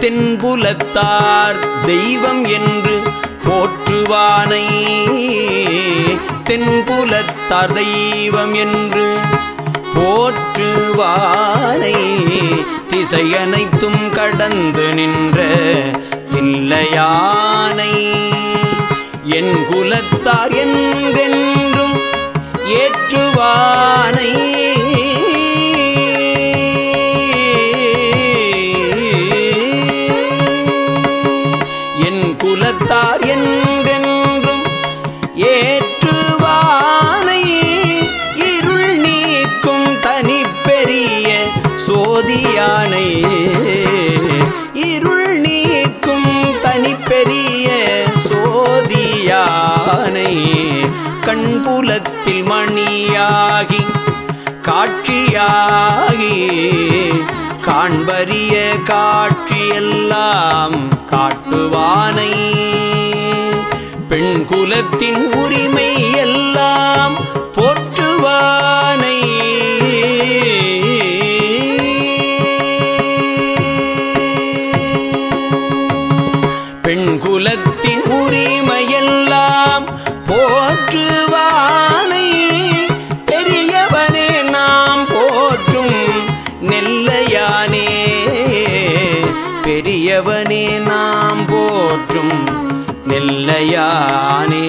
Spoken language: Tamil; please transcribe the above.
தென்புலத்தார் தெய்வம் என்று போற்றுவானை. தென்புலத்தார் தெய்வம் என்று போற்றுவானை. திசையனைத்தும் கடந்து நின்ற தில்லையானை. என் குலத்தார் என்றென்றும் ஏற்றுவார். குலத்தார் என்றென்றும் ஏற்றுவானை இருள் நீக்கும் தனி பெரிய சோதியானை. இருள் நீக்கும் தனி பெரிய சோதியானை. கண்புலத்தில் மணியாகி காட்சியாகி காண்பரிய காட்சியெல்லாம் காட்டுவானை. பெண் குலத்தின் உரிமை எல்லாம் போற்றுவான். பெரியவனே நாம் போற்றும் நெல்லையானே.